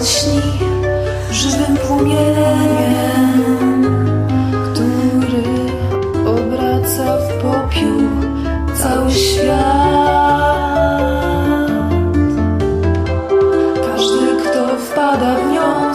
lśni żywym płomieniem, który obraca w popiół cały świat. Każdy, kto wpada w nią,